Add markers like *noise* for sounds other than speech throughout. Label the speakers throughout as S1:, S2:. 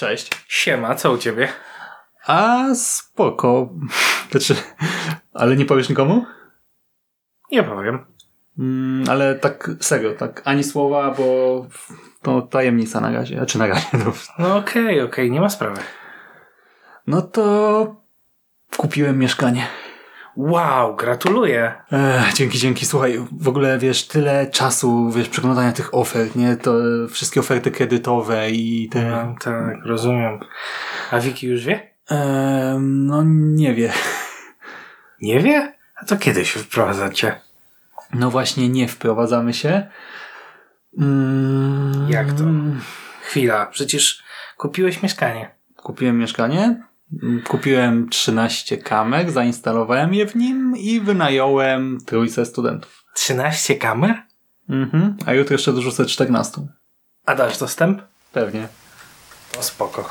S1: Cześć.
S2: Siema, co u ciebie?
S1: A spoko. Znaczy, ale nie powiesz nikomu?
S2: Nie powiem.
S1: Mm, ale tak serio, tak ani słowa, bo to tajemnica na razie. Znaczy na razie. No, *laughs*
S2: No okej, okej, okay, nie ma sprawy.
S1: no to kupiłem mieszkanie.
S2: Wow, gratuluję.
S1: Ech, dzięki, dzięki. Słuchaj, w ogóle wiesz, tyle czasu, wiesz, przeglądania tych ofert, nie? To wszystkie oferty kredytowe i te...
S2: No, tak, rozumiem. A Wiki już wie?
S1: Em, no nie wie.
S2: Nie wie? A to kiedy się wprowadzacie?
S1: No właśnie nie wprowadzamy się. Mm,
S2: Jak to? Chwila, przecież kupiłeś mieszkanie.
S1: Kupiłem mieszkanie, kupiłem 13 kamer, zainstalowałem je w nim i wynająłem trójce studentów.
S2: 13 kamer?
S1: Mhm. A jutro jeszcze dorzucę 14.
S2: A dasz dostęp?
S1: Pewnie.
S2: To spoko.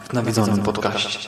S3: w nawiedzonym podcaście.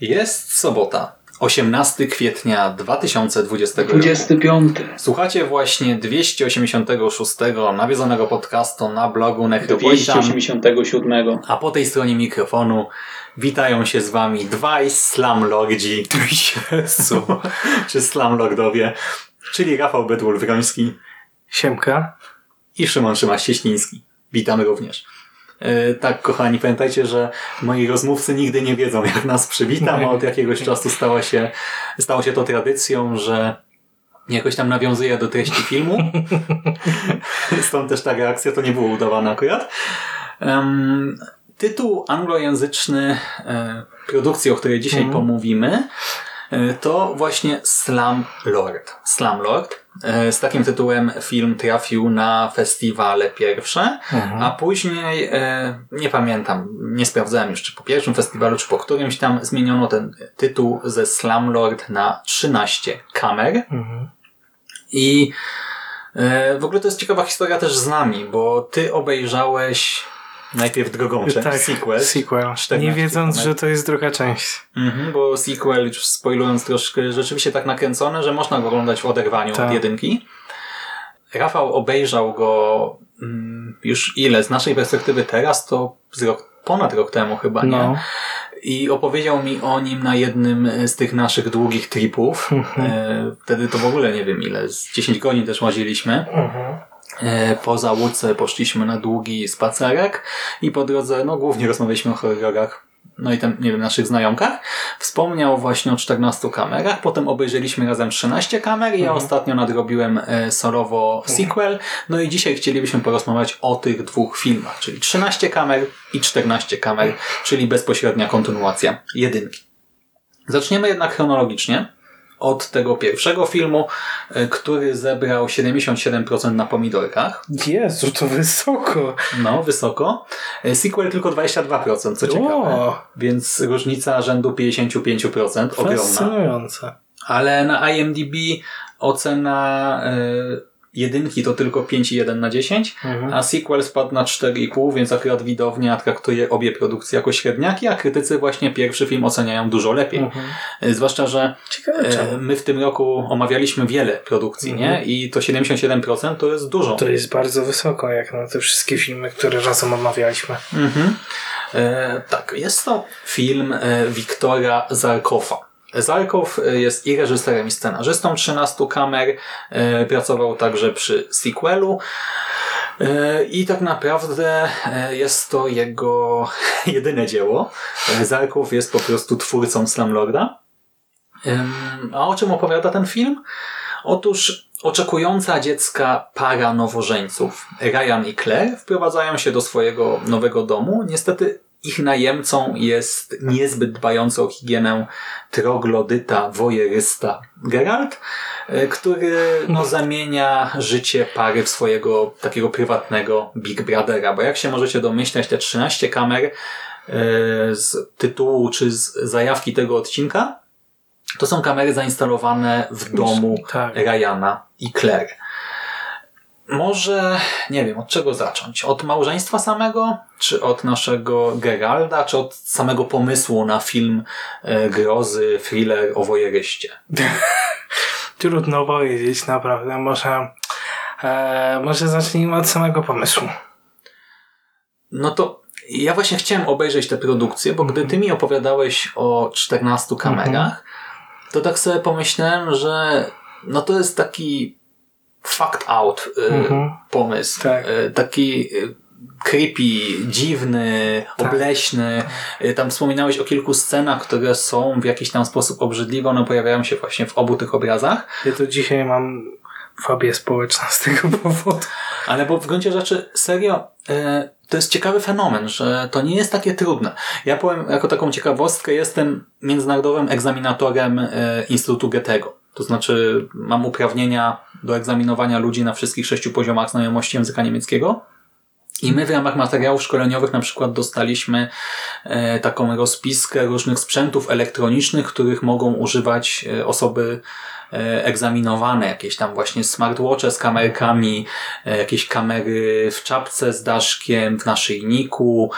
S1: Jest sobota, 18 kwietnia 2020 roku.
S4: 25.
S1: Słuchacie właśnie 286 nawiedzonego podcastu na blogu Necropolitan.
S4: 287.
S1: A po tej stronie mikrofonu witają się z wami dwaj slamlordzi. *laughs* Jezu. Czy slamlordowie. Czyli Rafał Bedwul-Wroński
S2: Siemka.
S1: i Szymon Szymaś-Cieśliński. Witamy również. E, Tak, kochani, pamiętajcie, że moi rozmówcy nigdy nie wiedzą, jak nas przywitam, a od jakiegoś czasu stało się, stało się to tradycją, że jakoś tam nawiązuje do treści filmu. *laughs* Stąd też ta reakcja, to nie było udawane akurat. Em, tytuł anglojęzyczny e, produkcji, o której dzisiaj pomówimy, e, to właśnie Slam Lord. E, Z takim tytułem film trafił na festiwale pierwsze, a później, e, nie pamiętam, nie sprawdzałem już, czy po pierwszym festiwalu, czy po którymś tam zmieniono ten tytuł ze Slamlord na 13 kamer.
S2: Mhm.
S1: I e, w ogóle to jest ciekawa historia też z nami, bo ty obejrzałeś najpierw drugą część,
S2: tak,
S1: sequel.
S2: sequel.
S1: 14
S2: Nie wiedząc, że to jest druga część.
S1: Mhm, bo sequel, już spoilując troszkę, rzeczywiście tak nakręcone, że można go oglądać w oderwaniu
S2: Tak.
S1: od jedynki. Rafał obejrzał go mm, już ile? Z naszej perspektywy teraz to z rok, ponad rok temu chyba, nie?
S2: No.
S1: I opowiedział mi o nim na jednym z tych naszych długich tripów. E, wtedy to w ogóle nie wiem ile, z 10 godzin też łaziliśmy. E, Po załódce poszliśmy na długi spacerek i po drodze, no głównie rozmawialiśmy o horrorach, no i tam, nie wiem, naszych znajomkach. Wspomniał właśnie o 14 kamerach, potem obejrzeliśmy razem 13 kamer i ja ostatnio nadrobiłem e, solowo sequel, no i dzisiaj chcielibyśmy porozmawiać o tych dwóch filmach, czyli 13 kamer i 14 kamer, czyli bezpośrednia kontynuacja jedynki. Zaczniemy jednak chronologicznie od tego pierwszego filmu, e, który zebrał 77% na pomidorkach.
S2: Jezu, to wysoko.
S1: No, wysoko. E, Sequel tylko 22%, co ciekawe.
S2: O.
S1: Więc różnica rzędu 55%, ogromna.
S2: Fascynujące.
S1: Ale na IMDb ocena e, jedynki to tylko 5,1 na 10,
S2: Mhm.
S1: a sequel spadł na 4,5, więc akurat widownia traktuje obie produkcje jako średniaki, a krytycy właśnie pierwszy film oceniają dużo lepiej.
S2: Mhm.
S1: E, Zwłaszcza, że
S2: Ciekawe
S1: e, my w tym roku omawialiśmy wiele produkcji,
S2: Mhm.
S1: nie? I to 77% to jest dużo.
S2: To jest bardzo wysoko, jak na te wszystkie filmy, które razem omawialiśmy.
S1: Mhm. E, tak, jest to film e, Wiktora Zarkowa. Zarkow e, jest i reżyserem, i scenarzystą 13 kamer. E, pracował także przy sequelu. E, I tak naprawdę jest to jego *laughs* jedyne dzieło. Zarkow jest po prostu twórcą Slumlorda. A o czym opowiada ten film? Otóż oczekująca dziecka para nowożeńców, Ryan i Claire, wprowadzają się do swojego nowego domu. Niestety ich najemcą jest niezbyt dbający o higienę troglodyta, wojerysta Geralt, e, który no, zamienia życie pary w swojego takiego prywatnego Big Brothera. Bo jak się możecie domyślać, te 13 kamer e, z tytułu czy z zajawki tego odcinka to są kamery zainstalowane w domu
S2: Tak.
S1: Ryana i Claire. Może, nie wiem, od czego zacząć? Od małżeństwa samego? Czy od naszego Geralda? Czy od samego pomysłu na film e, grozy, thriller o wojeryście? *laughs*
S2: Trudno powiedzieć, naprawdę. Może, e, może zacznijmy od samego pomysłu.
S1: No to ja właśnie chciałem obejrzeć tę produkcję, bo gdy ty mi opowiadałeś o 14 kamerach, to tak sobie pomyślałem, że no to jest taki fucked out y,
S2: Mhm.
S1: pomysł.
S2: Tak.
S1: Y, taki y, creepy, dziwny,
S2: Tak.
S1: obleśny. Tam wspominałeś o kilku scenach, które są w jakiś tam sposób obrzydliwe. One pojawiają się właśnie w obu tych obrazach.
S2: Ja to dzisiaj mam fobię społeczną z tego *laughs* powodu.
S1: Ale bo w gruncie rzeczy, serio, to jest ciekawy fenomen, że to nie jest takie trudne. Ja powiem jako taką ciekawostkę, jestem międzynarodowym egzaminatorem Instytutu Goethego. To znaczy mam uprawnienia do egzaminowania ludzi na wszystkich sześciu poziomach znajomości języka niemieckiego. I my w ramach materiałów szkoleniowych na przykład dostaliśmy e, taką rozpiskę różnych sprzętów elektronicznych, których mogą używać e, osoby e, egzaminowane, jakieś tam właśnie smartwatche z kamerkami, jakieś kamery w czapce z daszkiem, w naszyjniku,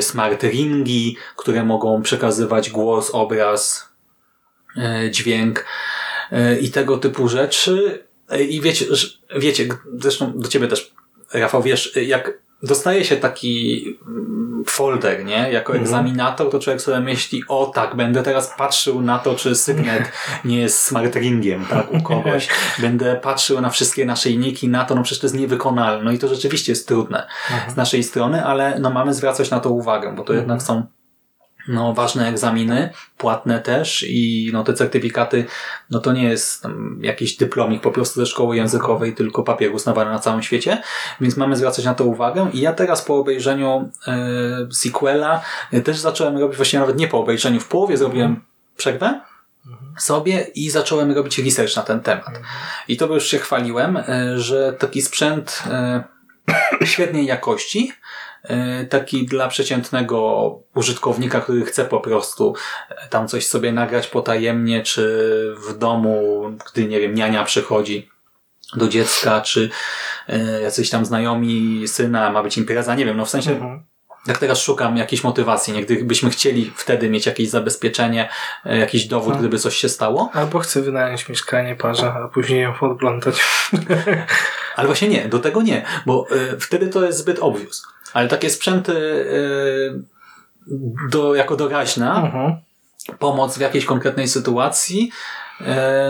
S1: smart ringi, które mogą przekazywać głos, obraz, dźwięk i tego typu rzeczy. I wiecie, wiecie, zresztą do ciebie też, Rafał, wiesz, jak dostaje się taki mm, folder, nie? Jako egzaminator, to człowiek sobie myśli, o tak, będę teraz patrzył na to, czy sygnet *laughs* nie jest smart ringiem, tak, u kogoś. *laughs* Będę patrzył na wszystkie naszyjniki, na to, no przecież to jest niewykonalne. No i to rzeczywiście jest trudne z naszej strony, ale no mamy zwracać na to uwagę, bo to jednak są no, ważne egzaminy, płatne też i no, te certyfikaty, no to nie jest tam, jakiś dyplomik po prostu ze szkoły językowej, tylko papier uznawany na całym świecie, więc mamy zwracać na to uwagę. I ja teraz po obejrzeniu e, sequela e, też zacząłem robić, właśnie nawet nie po obejrzeniu, w połowie zrobiłem przerwę sobie i zacząłem robić research na ten temat. I to już się chwaliłem, e, że taki sprzęt *coughs* świetnej jakości, taki dla przeciętnego użytkownika, który chce po prostu e, tam coś sobie nagrać potajemnie, czy w domu, gdy, nie wiem, niania przychodzi do dziecka, czy e, jacyś tam znajomi syna, ma być impreza, nie wiem, no w sensie
S2: Mhm.
S1: tak teraz szukam jakiejś motywacji, nie? Gdybyśmy chcieli wtedy mieć jakieś zabezpieczenie, e, jakiś dowód,
S2: No.
S1: gdyby coś się stało.
S2: Albo chcę wynająć mieszkanie parze, a później ją podglądać. *laughs*
S1: Ale właśnie nie, do tego nie, bo y, wtedy to jest zbyt obvious. Ale takie sprzęty y, do, jako doraźna,
S2: Mhm.
S1: pomoc w jakiejś konkretnej sytuacji, y,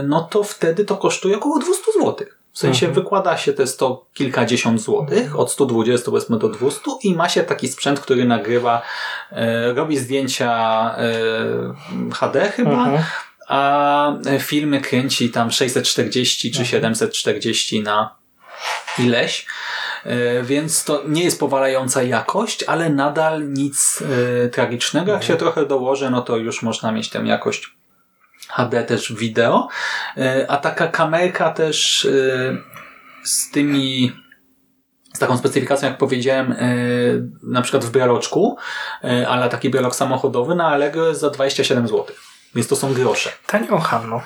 S1: no to wtedy to kosztuje około 200 zł. W sensie
S2: Mhm.
S1: wykłada się te sto kilkadziesiąt złotych, od 120 powiedzmy do 200 i ma się taki sprzęt, który nagrywa, y, robi zdjęcia y, HD chyba,
S2: Mhm.
S1: a filmy kręci tam 640 czy 740 na ileś. E, Więc to nie jest powalająca jakość, ale nadal nic e, tragicznego. Jak się trochę dołoży, no to już można mieć tę jakość HD też w wideo. E, A taka kamerka też z tymi z taką specyfikacją, jak powiedziałem, na przykład w breloczku, e, ale taki brelok samochodowy na Allegro jest za 27 zł. Więc to są grosze.
S2: Tanio Hanno.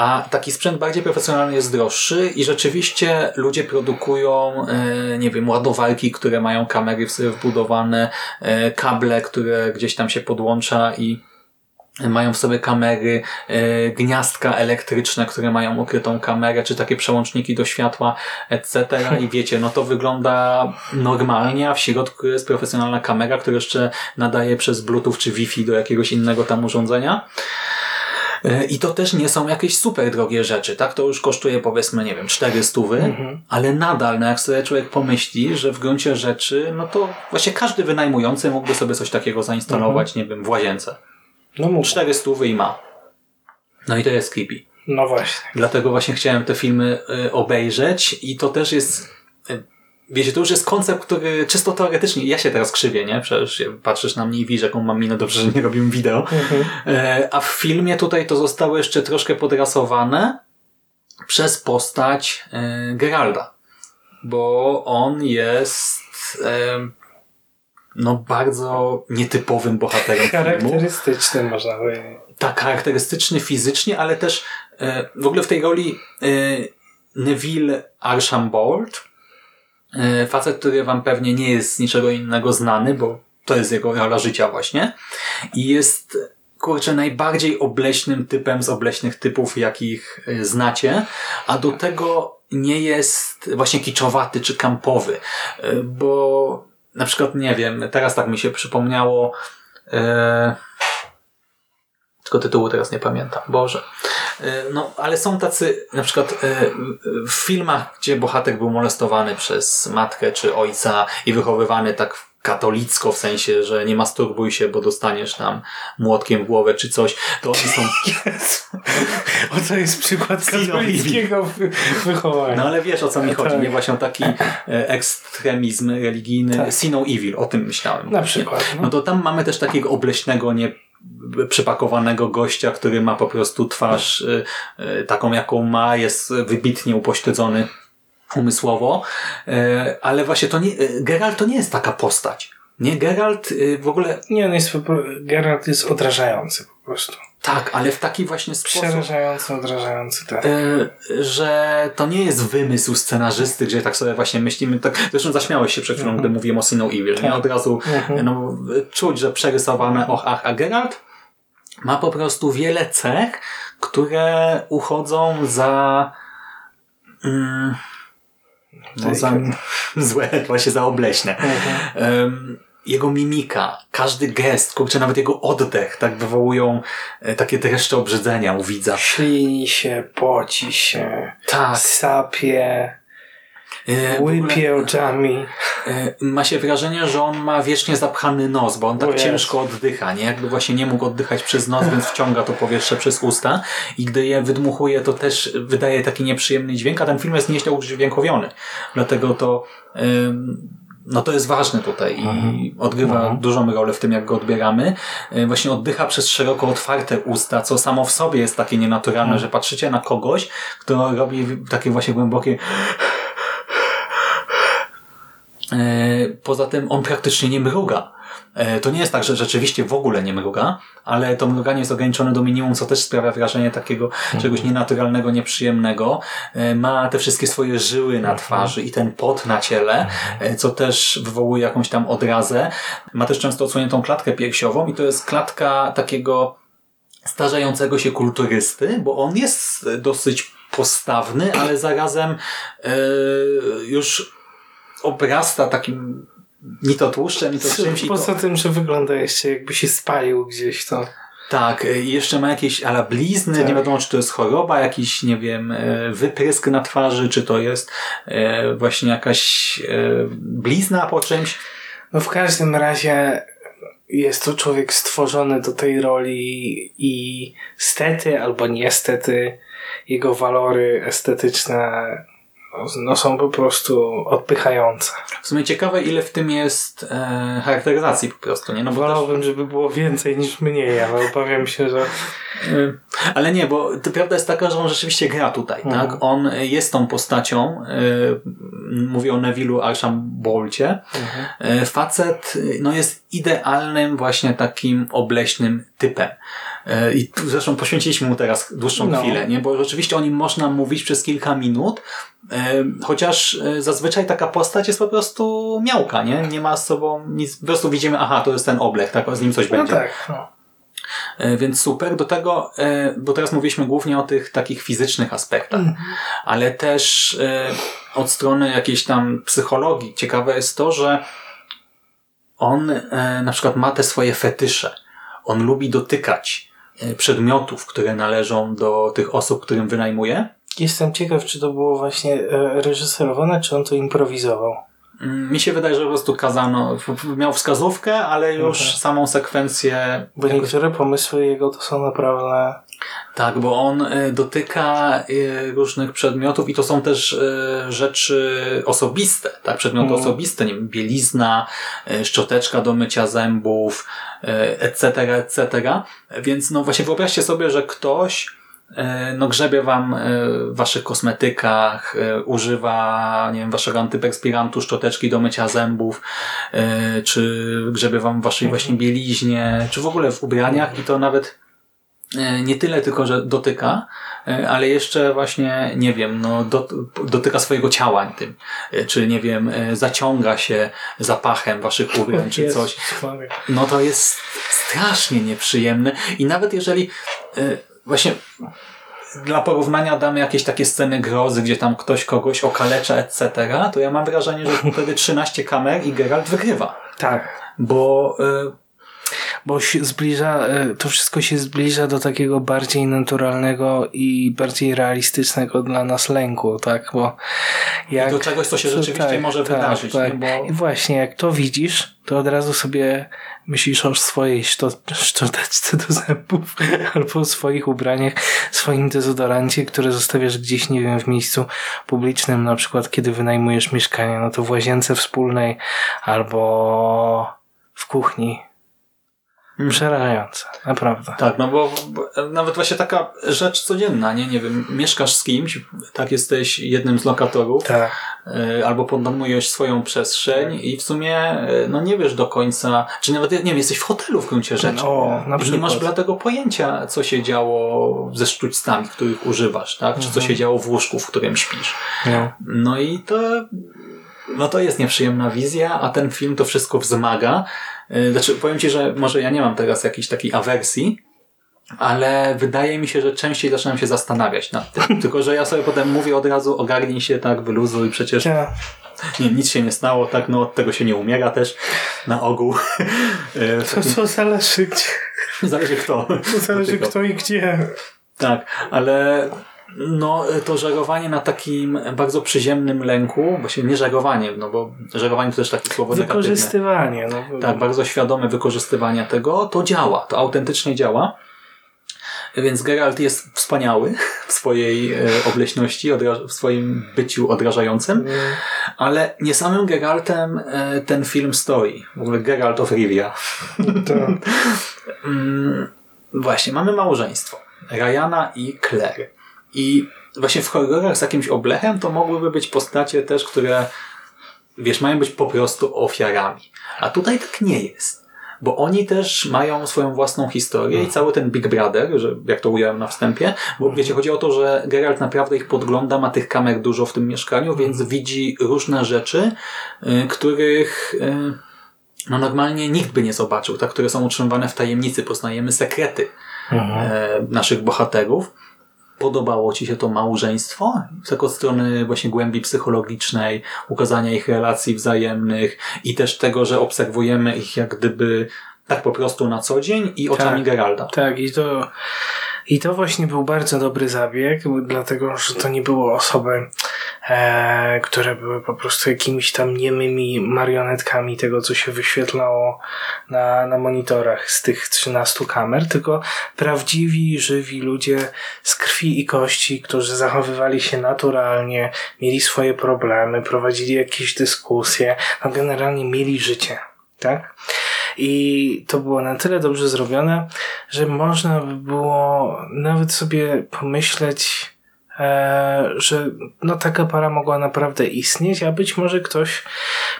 S1: A taki sprzęt bardziej profesjonalny jest droższy i rzeczywiście ludzie produkują, e, nie wiem, ładowarki, które mają kamery w sobie wbudowane, e, kable, które gdzieś tam się podłącza i mają w sobie kamery, e, gniazdka elektryczne, które mają ukrytą kamerę, czy takie przełączniki do światła, etc. I wiecie, no to wygląda normalnie, a w środku jest profesjonalna kamera, która jeszcze nadaje przez Bluetooth czy Wi-Fi do jakiegoś innego tam urządzenia. E, I to też nie są jakieś super drogie rzeczy, tak? To już kosztuje powiedzmy, nie wiem, 400, ale nadal, no jak sobie człowiek pomyśli, że w gruncie rzeczy, no to właśnie każdy wynajmujący mógłby sobie coś takiego zainstalować, nie wiem, w łazience.
S2: No mów.
S1: 400 i ma. No i to jest creepy.
S2: No właśnie.
S1: Dlatego właśnie chciałem te filmy y, obejrzeć i to też jest y, wiecie, to już jest koncept, który czysto teoretycznie, ja się teraz krzywię, nie? Przecież patrzysz na mnie i widzisz, jaką mam minę, dobrze, że nie robimy wideo. E, A w filmie tutaj to zostało jeszcze troszkę podrasowane przez postać e, Geralda. Bo on jest e, no bardzo nietypowym bohaterem filmu
S2: Charakterystyczny można powiedzieć.
S1: tak charakterystyczny fizycznie, ale też w ogóle w tej roli Neville Archambault, facet, który wam pewnie nie jest z niczego innego znany, bo to jest jego rola życia właśnie i jest kurczę najbardziej obleśnym typem z obleśnych typów, jakich e, znacie, a do tego nie jest właśnie kiczowaty czy kampowy, e, bo na przykład, nie wiem, teraz tak mi się przypomniało e, tylko tytułu teraz nie pamiętam. Boże. E, No, ale są tacy, na przykład e, w filmach, gdzie bohater był molestowany przez matkę czy ojca i wychowywany tak katolicko, w sensie, że nie masturbuj się, bo dostaniesz tam młotkiem w głowę czy coś, to oni są... *laughs*
S2: O to jest przykład katolickiego wy- wychowania.
S1: No ale wiesz o co mi chodzi,
S2: Tak.
S1: nie? Właśnie o taki e, ekstremizm religijny,
S2: Tak.
S1: Evil, o tym myślałem.
S2: Na przykład, no.
S1: No to tam mamy też takiego obleśnego, nie przypakowanego gościa, który ma po prostu twarz y, y, taką, jaką ma, jest wybitnie upośledzony umysłowo, y, ale właśnie to nie, y, Geralt to nie jest taka postać. Nie, Geralt y, w ogóle,
S2: Nie, on jest Geralt jest odrażający po prostu.
S1: Tak, ale w taki właśnie sposób,
S2: Przerażający, odrażający, tak.
S1: y, że to nie jest wymysł scenarzysty, gdzie tak sobie właśnie myślimy, tak, zresztą zaśmiałeś się przed chwilą, gdy mówiłem o Sino Evil, nie? Od razu
S2: Mhm.
S1: no, czuć, że przerysowane och, ach, a Geralt ma po prostu wiele cech, które uchodzą za mm, no, za złe, właśnie za obleśne. Em, jego mimika, każdy gest, kurczę, nawet jego oddech, tak wywołują e, takie dreszcze obrzydzenia u widza.
S2: Ślini się, poci się,
S1: Tak.
S2: sapie,
S1: e, ogóle-
S2: łypie oczami.
S1: E, Ma się wrażenie, że on ma wiecznie zapchany nos, bo on tak
S2: O Jezu.
S1: ciężko oddycha, nie? Jakby właśnie nie mógł oddychać przez nos, więc wciąga to powietrze przez usta i gdy je wydmuchuje, to też wydaje taki nieprzyjemny dźwięk, a ten film jest nieźle udźwiękowiony. Dlatego to ym, no to jest ważne tutaj i odgrywa dużą rolę w tym, jak go odbieramy. E, Właśnie oddycha przez szeroko otwarte usta, co samo w sobie jest takie nienaturalne, że patrzycie na kogoś, kto robi takie właśnie głębokie E, Poza tym on praktycznie nie mruga. E, To nie jest tak, że rzeczywiście w ogóle nie mruga, ale to mruganie jest ograniczone do minimum, co też sprawia wrażenie takiego czegoś nienaturalnego, nieprzyjemnego. E, Ma te wszystkie swoje żyły na twarzy i ten pot na ciele, e, co też wywołuje jakąś tam odrazę. Ma też często odsłoniętą klatkę piersiową i to jest klatka takiego starzejącego się kulturysty, bo on jest dosyć postawny, ale zarazem e, już obrasta takim ni to tłuszczem, ni to czymś. to-
S2: Poza tym, że wygląda jeszcze jakby się spalił gdzieś to.
S1: Tak, e, jeszcze ma jakieś ala blizny,
S2: Tak.
S1: nie wiadomo czy to jest choroba, jakiś, nie wiem, e, wyprysk na twarzy, czy to jest e, właśnie jakaś blizna po czymś.
S2: No w każdym razie jest to człowiek stworzony do tej roli i stety albo niestety jego walory estetyczne no, są po prostu odpychające.
S1: W sumie ciekawe, ile w tym jest e, charakteryzacji po prostu, nie? No bo też,
S2: Wolałbym, żeby było więcej niż mniej, ale obawiam się, że
S1: Y, Ale nie, bo to prawda jest taka, że on rzeczywiście gra tutaj,
S2: Mhm.
S1: tak? On jest tą postacią, y, mówię o Nevillu Archambolcie. Y, Facet y, no jest idealnym właśnie takim obleśnym typem. E, I tu zresztą poświęciliśmy mu teraz dłuższą
S2: No.
S1: chwilę, nie? bo rzeczywiście o nim można mówić przez kilka minut, e, chociaż e, zazwyczaj taka postać jest po prostu miałka, nie? Nie ma z sobą nic, po prostu widzimy, aha, to jest ten oblek, tak, z nim coś
S2: No
S1: będzie.
S2: tak. No.
S1: E, Więc super. Do tego, e, bo teraz mówiliśmy głównie o tych takich fizycznych aspektach, ale też od strony jakiejś tam psychologii ciekawe jest to, że on na przykład ma te swoje fetysze. On lubi dotykać przedmiotów, które należą do tych osób, którym wynajmuje.
S2: Jestem ciekaw, czy to było właśnie e, reżyserowane, czy on to improwizował.
S1: Mm, Mi się wydaje, że po prostu kazano, miał wskazówkę, ale już
S2: Mhm.
S1: samą sekwencję
S2: Bo
S1: jakoś
S2: niektóre pomysły jego to są naprawdę...
S1: Tak, bo on e, dotyka e, różnych przedmiotów i to są też rzeczy osobiste, tak? Przedmioty
S2: Mm.
S1: osobiste, nie wiem, bielizna, szczoteczka do mycia zębów, etc., etc. Więc no właśnie wyobraźcie sobie, że ktoś no grzebie wam e, w waszych kosmetykach, e, używa, nie wiem, waszego antyperspirantu, szczoteczki do mycia zębów, e, czy grzebie wam w waszej właśnie bieliźnie, czy w ogóle w ubraniach i to nawet e, nie tyle tylko, że dotyka, e, ale jeszcze właśnie, nie wiem, no, do, dotyka swojego ciała tym, e, czy nie wiem, e, zaciąga się zapachem waszych ubrań, czy coś. No to jest strasznie nieprzyjemne i nawet jeżeli e, właśnie dla porównania damy jakieś takie sceny grozy, gdzie tam ktoś kogoś okalecza, etc., to ja mam wrażenie, że wtedy 13 kamer i Geralt wygrywa.
S2: Tak.
S1: Bo e,
S2: Bo się zbliża, e, to wszystko się zbliża do takiego bardziej naturalnego i bardziej realistycznego dla nas lęku, tak? Bo jak...
S1: do czegoś, co się rzeczywiście może wydarzyć,
S2: Tak.
S1: nie? Bo-
S2: I właśnie, jak to widzisz, to od razu sobie myślisz o swojej szczoteczce do zębów *laughs* albo o swoich ubraniach, swoim dezodorancie, które zostawiasz gdzieś, nie wiem, w miejscu publicznym, na przykład kiedy wynajmujesz mieszkanie, no to w łazience wspólnej albo w kuchni.
S1: Mhm.
S2: Przerażające, naprawdę.
S1: Tak, no bo, bo nawet właśnie taka rzecz codzienna, nie? Nie wiem, mieszkasz z kimś, tak jesteś jednym z lokatorów,
S2: Tak.
S1: y, albo podnajmujesz swoją przestrzeń i w sumie y, no nie wiesz do końca, czy nawet, nie wiem, jesteś w hotelu w gruncie rzeczy.
S2: O, na
S1: I nie masz
S2: przykład.
S1: dlatego pojęcia, co się działo ze sztućcami, których używasz, tak? Czy co się działo w łóżku, w którym śpisz.
S2: No.
S1: No i to, no to jest nieprzyjemna wizja, a ten film to wszystko wzmaga. Yy, Znaczy, powiem Ci, że może ja nie mam teraz jakiejś takiej awersji, ale wydaje mi się, że częściej zaczynam się zastanawiać nad tym. *laughs* Tylko, że ja sobie potem mówię od razu, ogarnij się, tak, wyluzuj, przecież
S2: Ja,
S1: nie, nic się nie stało, tak, no od tego się nie umiera też na ogół. Yy, *laughs*
S2: to co zależy gdzie, *laughs*
S1: Zależy kto.
S2: to zależy kto i gdzie.
S1: Tak, ale no, to żerowanie na takim bardzo przyziemnym lęku, właśnie nie żerowanie, no bo żerowanie to też takie słowo.
S2: Wykorzystywanie. No,
S1: Tak, bardzo świadome wykorzystywania tego, to działa, to autentycznie działa. Więc Geralt jest wspaniały *laughs* w swojej e, obleśności, w swoim byciu odrażającym, ale nie samym Geraltem e, ten film stoi. W ogóle Geralt of Rivia.
S2: To, *laughs*
S1: Mm, właśnie, mamy małżeństwo. Ryana i Claire. I właśnie w horrorach z jakimś oblechem to mogłyby być postacie też, które wiesz, mają być po prostu ofiarami. A tutaj tak nie jest. Bo oni też mają swoją własną historię i cały ten Big Brother, że, jak to ująłem na wstępie, bo wiecie, chodzi o to, że Geralt naprawdę ich podgląda, ma tych kamer dużo w tym mieszkaniu, więc widzi różne rzeczy, y, których y, no normalnie nikt by nie zobaczył, tak? które są utrzymywane w tajemnicy, poznajemy sekrety e, naszych bohaterów. Podobało Ci się to małżeństwo? Tak od strony właśnie głębi psychologicznej, ukazania ich relacji wzajemnych i też tego, że obserwujemy ich jak gdyby tak po prostu na co dzień i oczami
S2: Tak.
S1: Geralda.
S2: tak, i to, i to właśnie był bardzo dobry zabieg, dlatego, że to nie były osoby, e, które były po prostu jakimiś tam niemymi marionetkami tego, co się wyświetlało na, na monitorach z tych 13 kamer, tylko prawdziwi, żywi ludzie z krwi i kości, którzy zachowywali się naturalnie, mieli swoje problemy, prowadzili jakieś dyskusje, no generalnie mieli życie, tak? I to było na tyle dobrze zrobione, że można by było nawet sobie pomyśleć, że no taka para mogła naprawdę istnieć, a być może ktoś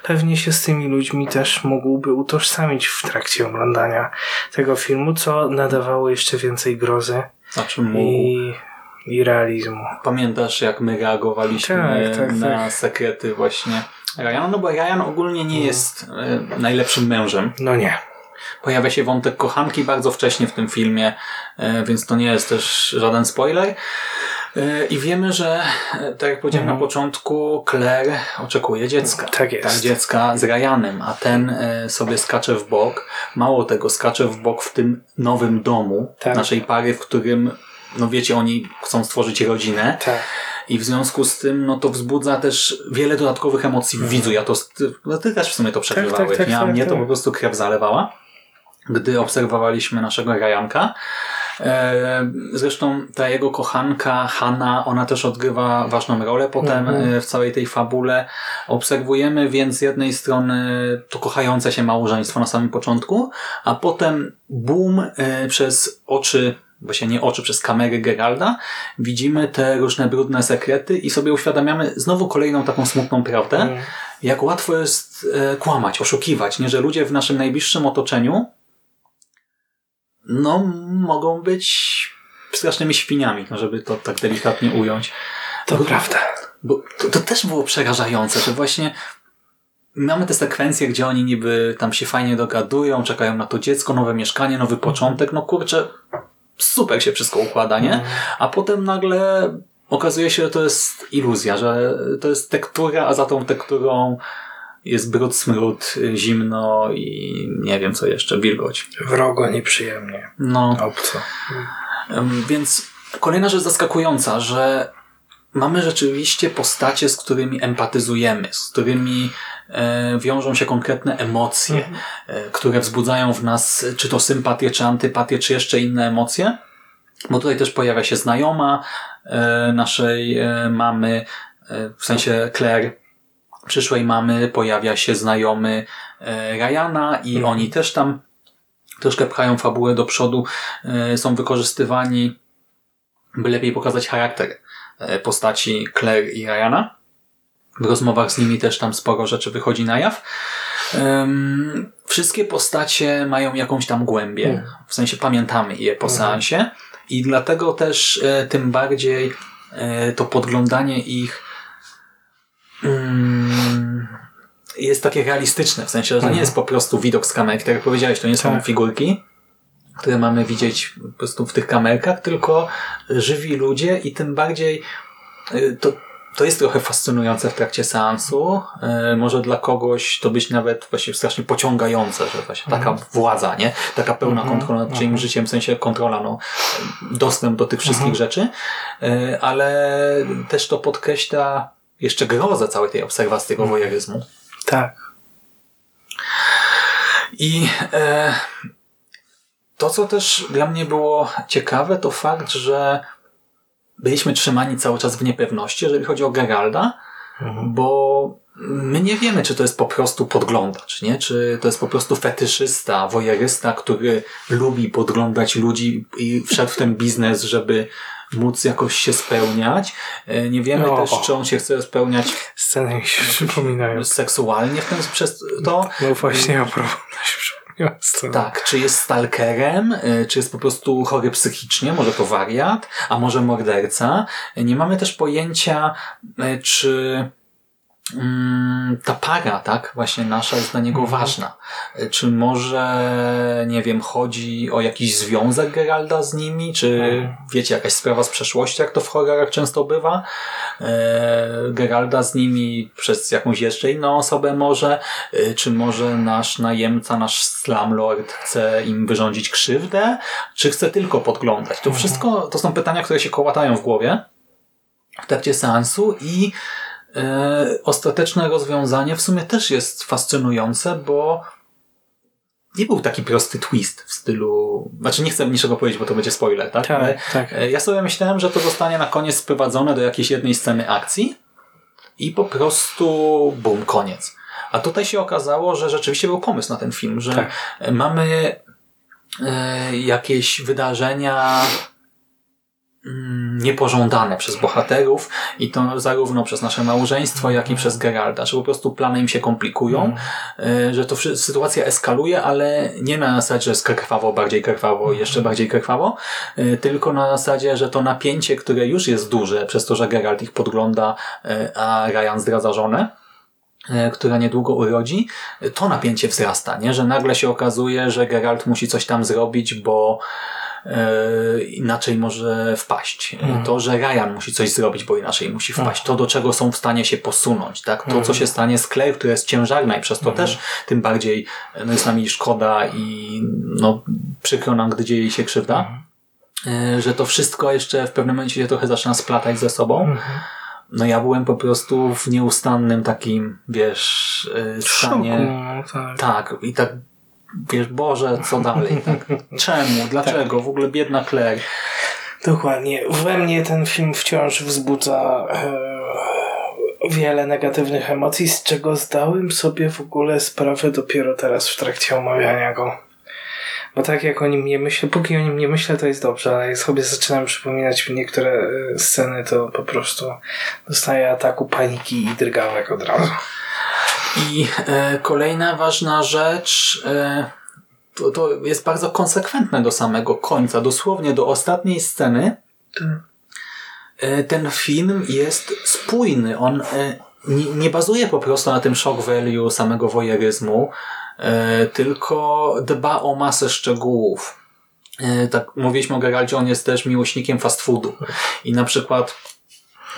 S2: pewnie się z tymi ludźmi też mógłby utożsamić w trakcie oglądania tego filmu, co nadawało jeszcze więcej grozy
S1: Znaczy
S2: i, i realizmu.
S1: Pamiętasz, jak my reagowaliśmy
S2: Tak, tak,
S1: na
S2: tak.
S1: sekrety właśnie Ryana? No bo Ryan ogólnie nie jest e, najlepszym mężem.
S2: No nie.
S1: Pojawia się wątek kochanki bardzo wcześnie w tym filmie, e, więc to nie jest też żaden spoiler. E, I wiemy, że, e, tak jak powiedziałem na początku, Claire oczekuje dziecka.
S2: Tak jest.
S1: Tak, dziecka z Ryanem, a ten e, sobie skacze w bok. Mało tego, skacze w bok w tym nowym domu
S2: Tak.
S1: naszej pary, w którym, no wiecie, oni chcą stworzyć rodzinę.
S2: Tak.
S1: I w związku z tym, no to wzbudza też wiele dodatkowych emocji w widzu. Ja to, ty, no ty też w sumie to przeżywałeś,
S2: tak, tak,
S1: nie? A
S2: tak,
S1: mnie to
S2: tak.
S1: po prostu krew zalewała, gdy obserwowaliśmy naszego Rajanka. E, Zresztą ta jego kochanka Hanna, ona też odgrywa ważną rolę potem
S2: Mhm.
S1: e, w całej tej fabule. Obserwujemy więc z jednej strony to kochające się małżeństwo na samym początku, a potem boom e, przez oczy, właśnie nie oczy, przez kamery Geralda widzimy te różne brudne sekrety i sobie uświadamiamy znowu kolejną taką smutną prawdę,
S2: Mm.
S1: jak łatwo jest kłamać, oszukiwać, nie, że ludzie w naszym najbliższym otoczeniu no, mogą być strasznymi świniami, no, żeby to tak delikatnie ująć.
S2: To
S1: Bo-
S2: prawda.
S1: Bo to, to też było przerażające, że właśnie mamy te sekwencje, gdzie oni niby tam się fajnie dogadują, czekają na to dziecko, nowe mieszkanie, nowy początek, no kurczę, super się wszystko układa, nie? A potem nagle okazuje się, że to jest iluzja, że to jest tektura, a za tą tekturą jest brud, smród, zimno i nie wiem co jeszcze, wilgoć.
S2: Wrogo, nieprzyjemnie.
S1: No,
S2: Obco.
S1: Więc kolejna rzecz zaskakująca, że mamy rzeczywiście postacie, z którymi empatyzujemy, z którymi e, wiążą się konkretne emocje, e, które wzbudzają w nas czy to sympatię, czy antypatię, czy jeszcze inne emocje. Bo tutaj też pojawia się znajoma e, naszej mamy, w sensie Claire, przyszłej mamy, pojawia się znajomy e, Ryana i oni też tam troszkę pchają fabułę do przodu, e, są wykorzystywani, by lepiej pokazać charakter e, postaci Claire i Ryana. W rozmowach z nimi też tam sporo rzeczy wychodzi na jaw. Em, Wszystkie postacie mają jakąś tam głębię, w sensie pamiętamy je po seansie i dlatego też e, tym bardziej e, to podglądanie ich mm, jest takie realistyczne, w sensie, że to nie jest po prostu widok z kamerki, tak jak powiedziałeś, to nie są
S2: Tak.
S1: figurki, które mamy widzieć po prostu w tych kamerkach, tylko żywi ludzie i tym bardziej y, to, to jest trochę fascynujące w trakcie seansu. Y, Może dla kogoś to być nawet właśnie strasznie pociągające, że właśnie taka władza, nie? Taka pełna kontrola nad czyimś życiem, w sensie kontrola, no, dostęp do tych wszystkich rzeczy, Y, ale też to podkreśla jeszcze grozę całej tej obserwacji tego wojeryzmu.
S2: Tak.
S1: I e, to, co też dla mnie było ciekawe, to fakt, że byliśmy trzymani cały czas w niepewności, jeżeli chodzi o Geralda, bo my nie wiemy, czy to jest po prostu podglądacz, nie? Czy to jest po prostu fetyszysta, wojerysta, który lubi podglądać ludzi i wszedł w ten biznes, żeby móc jakoś się spełniać. E, Nie wiemy
S2: O.
S1: też, czy on się chce spełniać
S2: Sceny mi się przypominają.
S1: seksualnie w ten, przez to,
S2: No właśnie, a propos, to *laughs* się przypomniała scena.
S1: Tak, czy jest stalkerem, y, czy jest po prostu chory psychicznie, może to wariat, a może morderca. Nie mamy też pojęcia, czy ta para, tak, właśnie nasza jest dla niego ważna. Y, Czy może, nie wiem, chodzi o jakiś związek Geralda z nimi, czy wiecie, jakaś sprawa z przeszłości, jak to w horrorach często bywa. E, Geralda z nimi przez jakąś jeszcze inną osobę może, E, czy może nasz najemca, nasz slumlord chce im wyrządzić krzywdę, czy chce tylko podglądać. To wszystko to są pytania, które się kołatają w głowie w trakcie seansu i ostateczne rozwiązanie w sumie też jest fascynujące, bo nie był taki prosty twist w stylu... Znaczy nie chcę niczego powiedzieć, bo to będzie spoiler, tak?
S2: Tak, tak.
S1: e, Ja sobie myślałem, że to zostanie na koniec sprowadzone do jakiejś jednej sceny akcji i po prostu bum, koniec. A tutaj się okazało, że rzeczywiście był pomysł na ten film, że
S2: Tak.
S1: mamy e, jakieś wydarzenia niepożądane przez bohaterów i to zarówno przez nasze małżeństwo, jak i przez Geralda, że po prostu plany im się komplikują, y, że to sytuacja eskaluje, ale nie na zasadzie, że jest krwawo, bardziej krwawo, jeszcze bardziej krwawo, y, tylko na zasadzie, że to napięcie, które już jest duże przez to, że Geralt ich podgląda, y, a Ryan zdradza żonę, e, która niedługo urodzi, to napięcie wzrasta, nie? że nagle się okazuje, że Geralt musi coś tam zrobić, bo e, inaczej może wpaść. E, To, że Ryan musi coś zrobić, bo inaczej musi wpaść. To, do czego są w stanie się posunąć. Tak? To, co się stanie z Claire, która jest ciężarna i przez to też tym bardziej no jest nam jej szkoda i no, przykro nam, gdy dzieje się krzywda. E, Że to wszystko jeszcze w pewnym momencie się trochę zaczyna splatać ze sobą. No ja byłem po prostu w nieustannym takim, wiesz, e,
S2: W szoku,
S1: stanie.
S2: no, tak.
S1: Tak, i tak, wiesz, Boże, co dalej? Tak? *laughs* Czemu? Dlaczego? W ogóle biedna Claire.
S2: Dokładnie. We mnie ten film wciąż wzbudza e, wiele negatywnych emocji, z czego zdałem sobie w ogóle sprawę dopiero teraz w trakcie omawiania go. Bo tak jak o nim nie myślę, póki o nim nie myślę, to jest dobrze, ale jak sobie zaczynam przypominać niektóre e, sceny, to po prostu dostaję ataku paniki i drgawek od razu.
S1: I e, kolejna ważna rzecz, e, to, to jest bardzo konsekwentne do samego końca, dosłownie do ostatniej sceny. E, ten film jest spójny. On e, nie, nie bazuje po prostu na tym shock value samego wojeryzmu, e, tylko dba o masę szczegółów. E, Tak mówiliśmy o Geraldzie, on jest też miłośnikiem fast foodu. I na przykład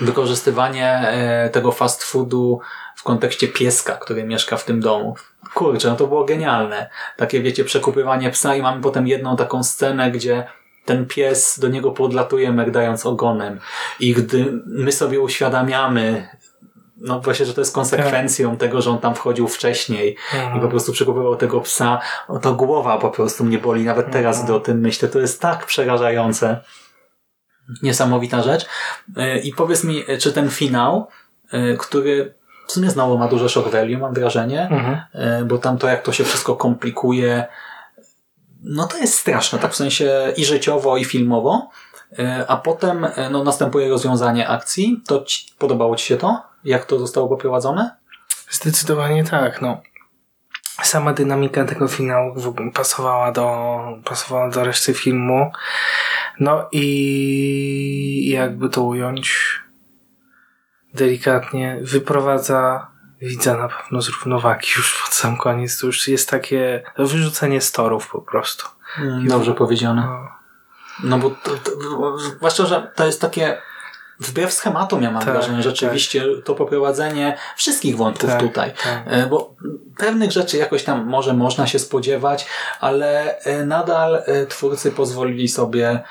S1: wykorzystywanie e, tego fast foodu w kontekście pieska, który mieszka w tym domu. Kurczę, no to było genialne. Takie, wiecie, przekupywanie psa i mamy potem jedną taką scenę, gdzie ten pies do niego podlatuje, merdając ogonem. I gdy my sobie uświadamiamy, no właśnie, że to jest konsekwencją tego, że on tam wchodził wcześniej i po prostu przekupywał tego psa, no to głowa po prostu mnie boli. Nawet teraz, gdy o tym myślę, to jest tak przerażające. Niesamowita rzecz. E, I powiedz mi, czy ten finał, e, który w sumie znowu ma duże shock value, mam wrażenie,
S2: Mhm.
S1: e, bo tam to, jak to się wszystko komplikuje, no to jest straszne, tak w sensie i życiowo, i filmowo. A potem no, następuje rozwiązanie akcji. To ci, podobało Ci się to? Jak to zostało poprowadzone?
S2: Zdecydowanie tak, no. Sama dynamika tego finału pasowała do, pasowała do reszty filmu. No i jakby to ująć delikatnie, wyprowadza widza na pewno z równowagi już pod sam koniec. To już jest takie wyrzucenie z torów po prostu.
S1: Mm, Dobrze powiedziane.
S2: No.
S1: No bo to, to, zwłaszcza, że to jest takie wbrew schematom, ja mam
S2: Tak,
S1: wrażenie, rzeczywiście to poprowadzenie wszystkich wątków
S2: Tak,
S1: tutaj.
S2: tak.
S1: E, Bo pewnych rzeczy jakoś tam może można się spodziewać, ale e, nadal e, twórcy pozwolili sobie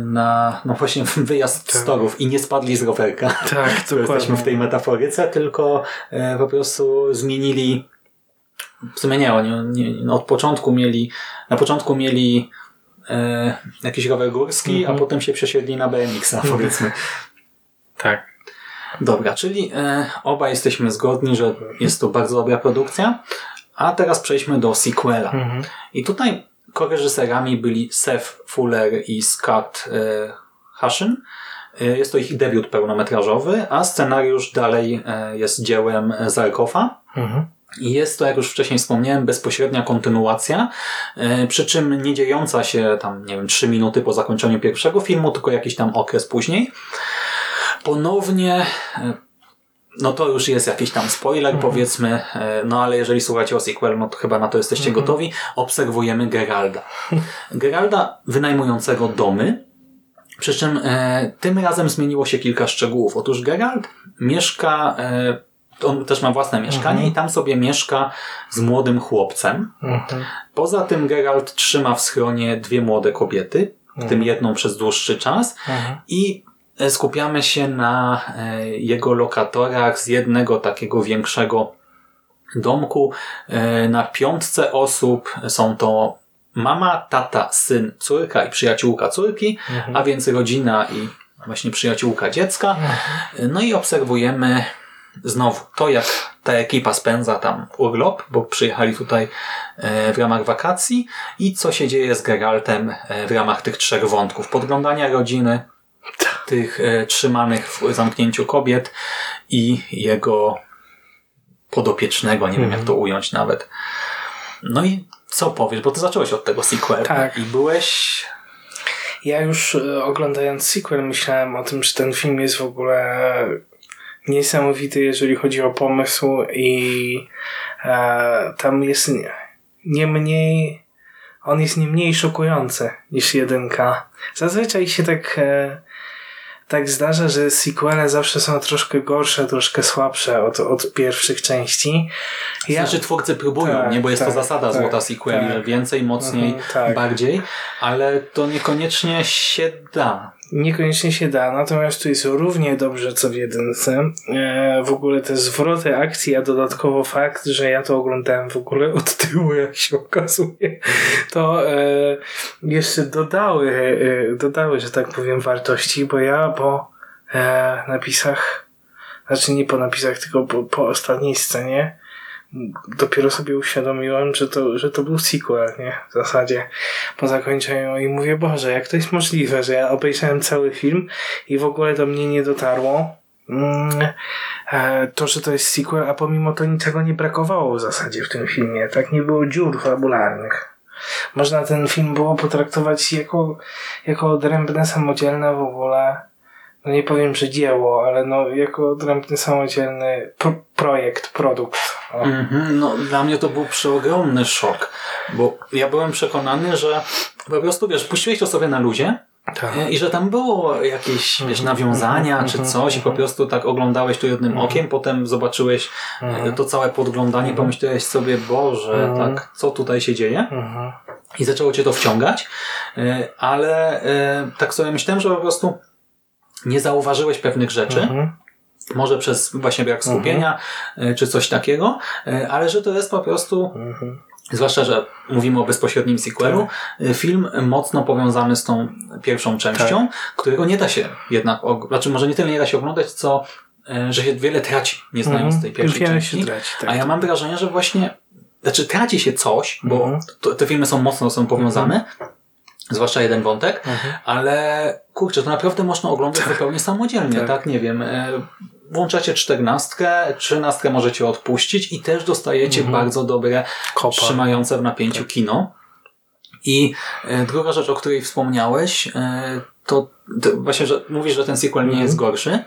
S1: na no właśnie wyjazd z
S2: Tak.
S1: torów i nie spadli z rowerka.
S2: Tak, *laughs*
S1: Tu jesteśmy w tej metaforyce, tylko e, po prostu zmienili w sumie nie, oni nie, no od początku mieli na początku mieli e, jakiś rower górski,
S2: Mhm.
S1: a potem się przesiedli na BMX-a powiedzmy. *laughs*
S2: Tak.
S1: Dobra, czyli e, oba jesteśmy zgodni, że jest to bardzo dobra produkcja, a teraz przejdźmy do sequela.
S2: Mhm.
S1: I tutaj koreżyserami byli Seth Fuller i Scott e, Hushin. E, Jest to ich debiut pełnometrażowy, a scenariusz dalej e, jest dziełem Zarkowa.
S2: Mhm.
S1: I jest to, jak już wcześniej wspomniałem, bezpośrednia kontynuacja, przy czym nie dziejąca się tam, nie wiem, trzy minuty po zakończeniu pierwszego filmu, tylko jakiś tam okres później. Ponownie, no to już jest jakiś tam spoiler, powiedzmy, e, no ale jeżeli słuchacie o sequel, no to chyba na to jesteście gotowi. Obserwujemy Geralda. Geralda wynajmującego domy, przy czym e, tym razem zmieniło się kilka szczegółów. Otóż Geralt mieszka, e, on też ma własne mieszkanie i tam sobie mieszka z młodym chłopcem.
S2: Mhm.
S1: Poza tym Geralt trzyma w schronie dwie młode kobiety, w tym jedną przez dłuższy czas
S2: Mhm.
S1: i skupiamy się na e, jego lokatorach z jednego takiego większego domku. E, Na piątce osób są to mama, tata, syn, córka i przyjaciółka córki, a więc rodzina i właśnie przyjaciółka dziecka. E, No i obserwujemy znowu to, jak ta ekipa spędza tam urlop, bo przyjechali tutaj e, w ramach wakacji i co się dzieje z Geraltem e, w ramach tych trzech wątków. Podglądania rodziny, tych e, trzymanych w zamknięciu kobiet i jego podopiecznego, nie wiem jak to ująć nawet. No i co powiesz, bo ty zacząłeś od tego sequela
S2: Tak.
S1: i byłeś
S2: Ja już e, oglądając sequel myślałem o tym, że ten film jest w ogóle niesamowity, jeżeli chodzi o pomysł i e, tam jest nie, nie mniej on jest nie mniej szokujący niż jedynka. Zazwyczaj się tak e, tak zdarza, że sequele zawsze są troszkę gorsze, troszkę słabsze od, od pierwszych części. Ja,
S1: Znaczy twórcy próbują,
S2: Tak,
S1: nie? Bo jest
S2: tak,
S1: to zasada
S2: tak,
S1: złota sequeli,
S2: tak.
S1: że więcej, mocniej,
S2: Mhm, tak.
S1: bardziej, ale to niekoniecznie się da.
S2: Niekoniecznie się da, natomiast tu jest równie dobrze co w jedynce. E, w ogóle te zwroty akcji, a dodatkowo fakt, że ja to oglądałem w ogóle *laughs* od tyłu, jak się okazuje, to e, jeszcze dodały, e, dodały, że tak powiem, wartości, bo ja po napisach, znaczy nie po napisach, tylko po, po ostatniej scenie dopiero sobie uświadomiłem, że to, że to był sequel, nie? W zasadzie po zakończeniu i mówię, Boże, jak to jest możliwe, że ja obejrzałem cały film i w ogóle do mnie nie dotarło. Mm, e, to, że to jest sequel, a pomimo to niczego nie brakowało w zasadzie w tym filmie. Tak nie było dziur fabularnych. Można ten film było potraktować jako, jako odrębne, samodzielne w ogóle no nie powiem, że dzieło, ale no jako odrębny, samodzielny pro- projekt, produkt.
S1: Mhm, no, dla mnie to był przeogromny szok, bo ja byłem przekonany, że po prostu, wiesz, puściłeś to sobie na luzie
S2: Tak.
S1: e, i że tam było jakieś, wiesz, nawiązania czy coś i po prostu tak oglądałeś to jednym okiem, potem zobaczyłeś e, to całe podglądanie, pomyślałeś sobie, Boże, tak, co tutaj się dzieje?
S2: Mhm.
S1: I zaczęło cię to wciągać, e, ale tak sobie myślałem, że po prostu nie zauważyłeś pewnych rzeczy,
S2: Mhm.
S1: Może przez właśnie brak skupienia, e, czy coś takiego, e, ale że to jest po prostu,
S2: Mhm.
S1: zwłaszcza, że mówimy o bezpośrednim sequelu, e, film mocno powiązany z tą pierwszą częścią, którego nie da się jednak, znaczy może nie tyle nie da się oglądać, co że się wiele traci, nie znając tej pierwszej
S2: Wiele
S1: części.
S2: się traci, tak.
S1: A ja mam wrażenie, że właśnie, znaczy traci się coś, bo
S2: Mhm.
S1: to, te filmy są mocno są powiązane, zwłaszcza jeden wątek,
S2: Mhm.
S1: ale kurczę, to naprawdę można oglądać zupełnie samodzielnie, tak.
S2: Tak.
S1: Nie wiem, włączacie czternastkę, trzynastkę możecie odpuścić i też dostajecie bardzo dobre,
S2: Kopa.
S1: trzymające w napięciu kino. I e, druga rzecz, o której wspomniałeś, e, to, to właśnie, że mówisz, że ten sequel nie jest gorszy.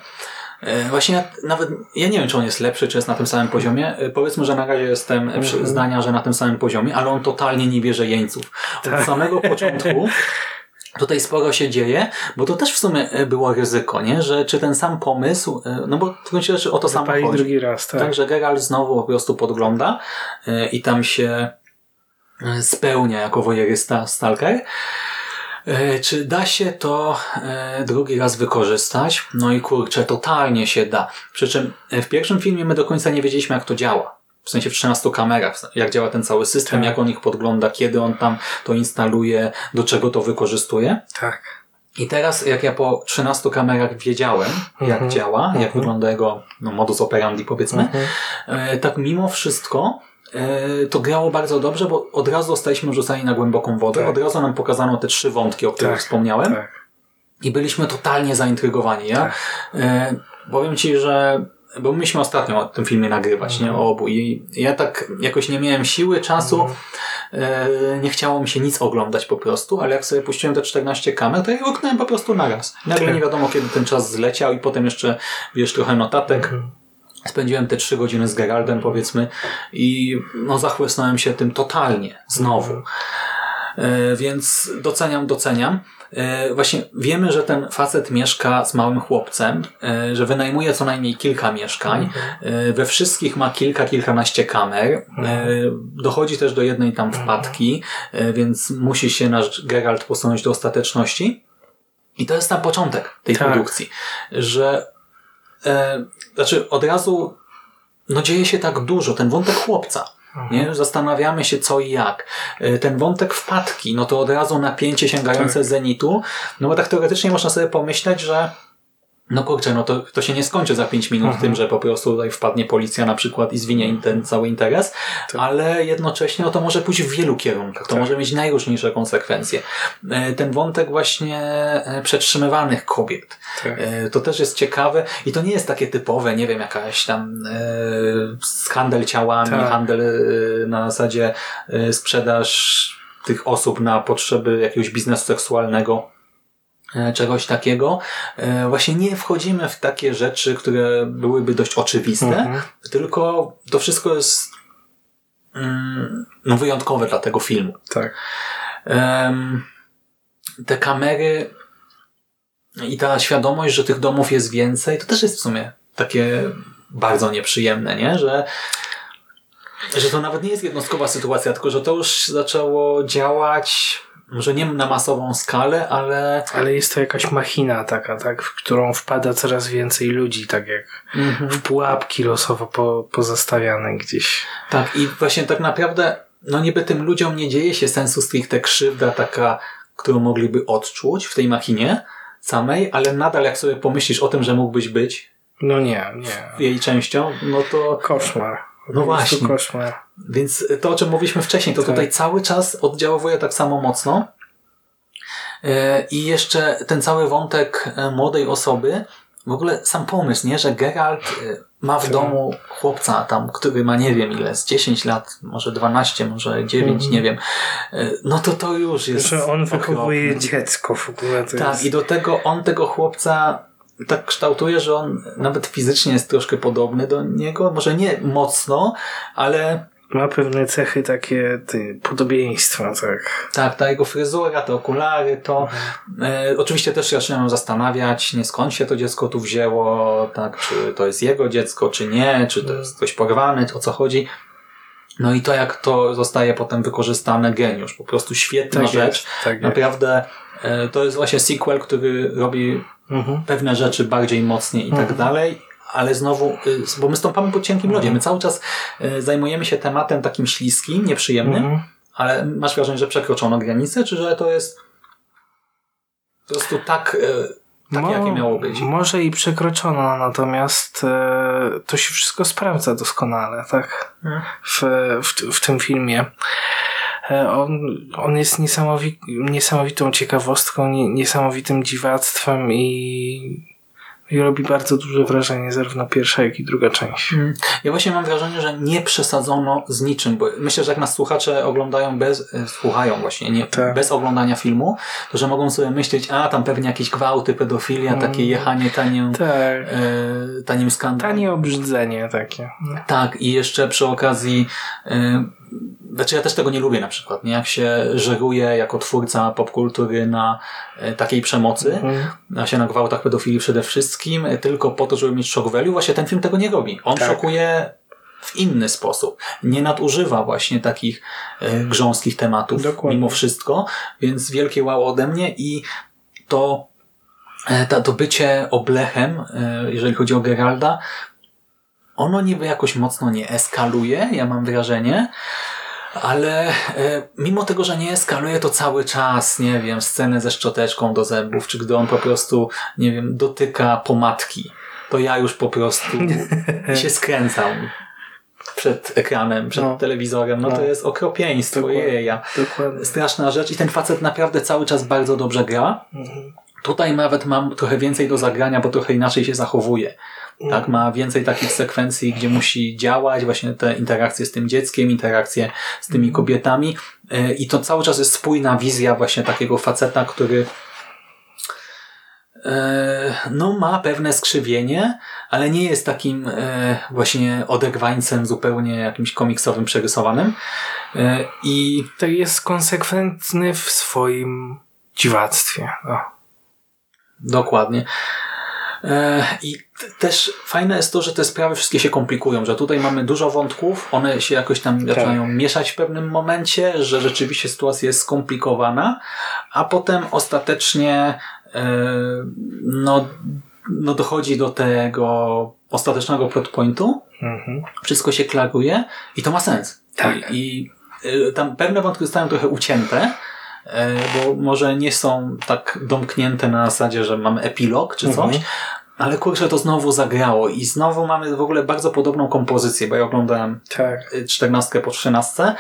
S1: E, Właśnie ja nawet, ja nie wiem, czy on jest lepszy, czy jest na tym samym poziomie. Powiedzmy, że na razie jestem przy zdania, że na tym samym poziomie, ale on totalnie nie bierze jeńców. Od samego początku *laughs* tutaj sporo się dzieje, bo to też w sumie e, było ryzyko, nie? Że czy ten sam pomysł, e, no bo w gruncie rzeczy o to samo chodzi.
S2: drugi raz, tak.
S1: Tak, że Geralt znowu po prostu podgląda e, i tam się spełnia jako wojerysta Stalker. Czy da się to drugi raz wykorzystać? No i kurczę, totalnie się da. Przy czym w pierwszym filmie my do końca nie wiedzieliśmy, jak to działa. W sensie w 13 kamerach, jak działa ten cały system,
S2: Tak.
S1: jak on ich podgląda, kiedy on tam to instaluje, do czego to wykorzystuje.
S2: tak.
S1: I teraz, jak ja po 13 kamerach wiedziałem, jak
S2: Mhm.
S1: działa, jak wygląda jego no, modus operandi, powiedzmy,
S2: Mhm.
S1: e, tak mimo wszystko e, to grało bardzo dobrze, bo od razu zostaliśmy rzucani na głęboką wodę,
S2: Tak.
S1: od razu nam pokazano te trzy wątki, o których
S2: Tak,
S1: wspomniałem
S2: Tak.
S1: i byliśmy totalnie zaintrygowani. Ja
S2: Tak.
S1: e, powiem Ci, że bo myśmy ostatnio o tym filmie nagrywać,
S2: Mhm.
S1: nie? O obu. I ja tak jakoś nie miałem siły, czasu,
S2: Mhm.
S1: e, nie chciało mi się nic oglądać po prostu, ale jak sobie puściłem te 14 kamer, to ja je łyknąłem po prostu naraz. Nagle
S2: Tak.
S1: nie wiadomo, kiedy ten czas zleciał i potem jeszcze, wiesz, trochę notatek.
S2: Mhm.
S1: Spędziłem te trzy godziny z Geraldem, powiedzmy, i no, zachłysnąłem się tym totalnie, znowu. E, więc doceniam, doceniam. E, właśnie wiemy, że ten facet mieszka z małym chłopcem, e, że wynajmuje co najmniej kilka mieszkań. E, we wszystkich ma kilka, kilkanaście kamer. E, dochodzi też do jednej tam wpadki, e, więc musi się nasz Geralt posunąć do ostateczności. I to jest na początek tej
S2: Tak.
S1: produkcji, że e, znaczy od razu no dzieje się tak dużo, ten wątek chłopca. Nie? Zastanawiamy się co i jak. E, Ten wątek wpadki, no to od razu napięcie sięgające zenitu, no bo tak teoretycznie można sobie pomyśleć, że no kurczę, no to, to się nie skończy za 5 minut
S2: Mhm.
S1: tym, że po prostu tutaj wpadnie policja na przykład i zwinie ten cały interes,
S2: Tak.
S1: ale jednocześnie no to może pójść w wielu kierunkach, to
S2: Tak.
S1: może mieć najróżniejsze konsekwencje. E, Ten wątek właśnie e, przetrzymywanych kobiet,
S2: Tak.
S1: e, to też jest ciekawe i to nie jest takie typowe, nie wiem, jakaś tam e, handel ciałami,
S2: Tak.
S1: handel na zasadzie sprzedaż tych osób na potrzeby jakiegoś biznesu seksualnego czegoś takiego. E, Właśnie nie wchodzimy w takie rzeczy, które byłyby dość oczywiste,
S2: Mhm.
S1: tylko to wszystko jest mm, no, wyjątkowe dla tego filmu.
S2: Tak.
S1: Em, te kamery i ta świadomość, że tych domów jest więcej, to też jest w sumie takie bardzo nieprzyjemne, nie? Że, że to nawet nie jest jednostkowa sytuacja, tylko że to już zaczęło działać może nie na masową skalę, ale
S2: Ale jest to jakaś machina taka, tak, w którą wpada coraz więcej ludzi, tak jak w pułapki losowo po, pozastawiane gdzieś.
S1: Tak, i właśnie tak naprawdę, no niby tym ludziom nie dzieje się sensu stricte krzywda taka, którą mogliby odczuć w tej machinie samej, ale nadal jak sobie pomyślisz o tym, że mógłbyś być
S2: No nie, nie.
S1: jej częścią, no to
S2: Koszmar.
S1: No właśnie.
S2: Koszmar.
S1: Więc to, o czym mówiliśmy wcześniej, to
S2: Tak.
S1: tutaj cały czas oddziałuje tak samo mocno. E, I jeszcze ten cały wątek e, młodej osoby, w ogóle sam pomysł, nie, że Geralt e, ma w
S2: Tak.
S1: domu chłopca tam, który ma nie wiem ile, z 10 lat, może 12, może 9,
S2: Mhm.
S1: nie wiem. No to to już jest
S2: Że on wychowuje
S1: okropne.
S2: dziecko w ogóle.
S1: Tak,
S2: jest...
S1: i do tego on tego chłopca tak kształtuje, że on nawet fizycznie jest troszkę podobny do niego. Może nie mocno, ale
S2: Ma pewne cechy takie ty, podobieństwa, tak.
S1: tak, ta jego fryzura, te okulary, to e, oczywiście też się zaczynam zastanawiać, nie skąd się to dziecko tu wzięło, tak, czy to jest jego dziecko, czy nie, czy to jest ktoś porwany, o co chodzi. No i to, jak to zostaje potem wykorzystane, geniusz. Po prostu świetna
S2: Tak
S1: rzecz.
S2: jest, tak jest.
S1: Naprawdę e, to jest właśnie sequel, który robi
S2: Mhm.
S1: pewne rzeczy bardziej mocniej i tak dalej, ale znowu, y, bo my stąpamy po cienkim lodzie. My cały czas y, zajmujemy się tematem takim śliskim, nieprzyjemnym,
S2: Mhm.
S1: ale masz wrażenie, że przekroczono granicę, czy że to jest po prostu tak, y, takie,
S2: Mo-
S1: jakie miało być?
S2: Może i przekroczono, natomiast e, to się wszystko sprawdza doskonale, tak?
S1: Mhm.
S2: W, w, w tym filmie. E, On, on jest niesamowi, niesamowitą ciekawostką, nie, niesamowitym dziwactwem i, i robi bardzo duże wrażenie, zarówno pierwsza, jak i druga część.
S1: Mm. Ja właśnie mam wrażenie, że nie przesadzono z niczym, bo myślę, że jak nas słuchacze oglądają bez, e, słuchają właśnie, nie,
S2: Tak.
S1: bez oglądania filmu, to że mogą sobie myśleć, a tam pewnie jakieś gwałty, pedofilia,
S2: Mm.
S1: takie jechanie taniem,
S2: Tak.
S1: e, tanim skandalem.
S2: Tanie obrzydzenie takie.
S1: Tak, i jeszcze przy okazji, yy, znaczy ja też tego nie lubię na przykład, nie? Jak się żeruje jako twórca popkultury na y, takiej przemocy,
S2: Mhm.
S1: na się na gwałtach pedofilii przede wszystkim, y, tylko po to, żeby mieć shock value, właśnie ten film tego nie robi. On
S2: Tak.
S1: szokuje w inny sposób. Nie nadużywa właśnie takich y, grząskich tematów
S2: Dokładnie.
S1: mimo wszystko, więc wielkie wow ode mnie i to e, ta, to bycie oblechem, e, jeżeli chodzi o Geralda, ono niby jakoś mocno nie eskaluje, ja mam wrażenie, ale e, mimo tego, że nie eskaluje, to cały czas, nie wiem, sceny ze szczoteczką do zębów, czy gdy on po prostu, nie wiem, dotyka pomadki, to ja już po prostu *laughs* się skręcam przed ekranem, przed
S2: No.
S1: telewizorem. No, to
S2: No.
S1: jest okropieństwo,
S2: Dokładnie.
S1: jeja.
S2: Dokładnie.
S1: Straszna rzecz i ten facet naprawdę cały czas bardzo dobrze gra.
S2: Mhm.
S1: Tutaj nawet mam trochę więcej do zagrania, bo trochę inaczej się zachowuje. Tak, ma więcej takich sekwencji, gdzie musi działać, właśnie te interakcje z tym dzieckiem, interakcje z tymi kobietami. E, I to cały czas jest spójna wizja właśnie takiego faceta, który e, no ma pewne skrzywienie, ale nie jest takim e, właśnie oderwańcem zupełnie jakimś komiksowym, przerysowanym. I
S2: To jest konsekwentny w swoim dziwactwie. No.
S1: Dokładnie. E, I też fajne jest to, że te sprawy wszystkie się komplikują, że tutaj mamy dużo wątków, one się jakoś tam zaczynają mieszać w pewnym momencie, że rzeczywiście sytuacja jest skomplikowana, a potem ostatecznie e, no, no dochodzi do tego ostatecznego plot pointu,
S2: Mhm.
S1: wszystko się klaruje i to ma sens.
S2: Tak.
S1: I, i y, tam pewne wątki zostają trochę ucięte, bo może nie są tak domknięte na zasadzie, że mamy epilog czy coś,
S2: Mhm.
S1: ale kurczę, to znowu zagrało i znowu mamy w ogóle bardzo podobną kompozycję, bo ja oglądałem
S2: Tak.
S1: 14 po 13.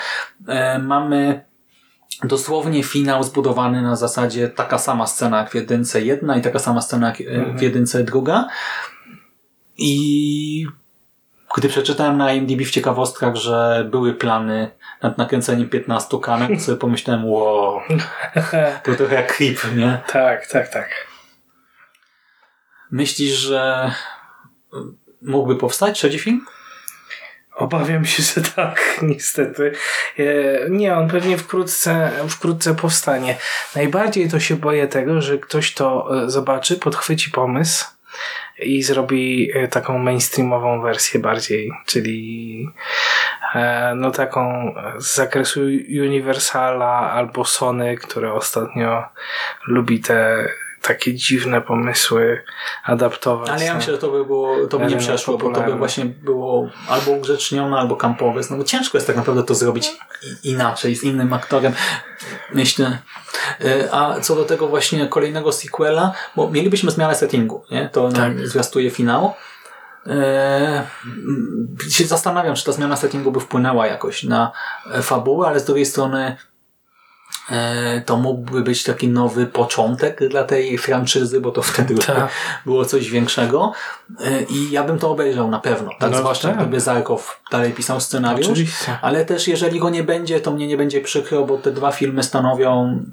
S1: E, mamy dosłownie finał zbudowany na zasadzie taka sama scena jak w jedynce jedna i taka sama scena jak e, w jedynce druga. I gdy przeczytałem na IMDb w ciekawostkach, że były plany nad nakręceniem 15 kamer, to sobie pomyślałem, wow, *laughs* to trochę jak creep, nie?
S2: tak, tak, tak.
S1: Myślisz, że mógłby powstać trzeci film?
S2: Obawiam się, że tak, *laughs* niestety. E, Nie, on pewnie wkrótce, wkrótce powstanie. Najbardziej to się boję tego, że ktoś to e, zobaczy, podchwyci pomysł i zrobi e, taką mainstreamową wersję bardziej, czyli e, no taką z zakresu Universala albo Sony, które ostatnio lubi te takie dziwne pomysły adaptować.
S1: Ale ja
S2: na-
S1: myślę, że to by było, to by nie przeszło, bo to by właśnie było albo ugrzecznione, albo kampowe. No bo ciężko jest tak naprawdę to zrobić inaczej, z innym aktorem. Myślę. E, A co do tego właśnie kolejnego sequela, bo mielibyśmy zmianę settingu, nie? To
S2: Tak.
S1: zwiastuje finał. Eee, się zastanawiam, czy ta zmiana settingu by wpłynęła jakoś na fabułę, ale z drugiej strony to mógłby być taki nowy początek dla tej franczyzy, bo to wtedy *laughs*
S2: Tak.
S1: było coś większego E, i ja bym to obejrzał na pewno, tak?
S2: No,
S1: zwłaszcza
S2: tak.
S1: gdyby Zarkow dalej pisał scenariusz,
S2: Oczywiście.
S1: ale też jeżeli go nie będzie, to mnie nie będzie przykro, bo te dwa filmy stanowią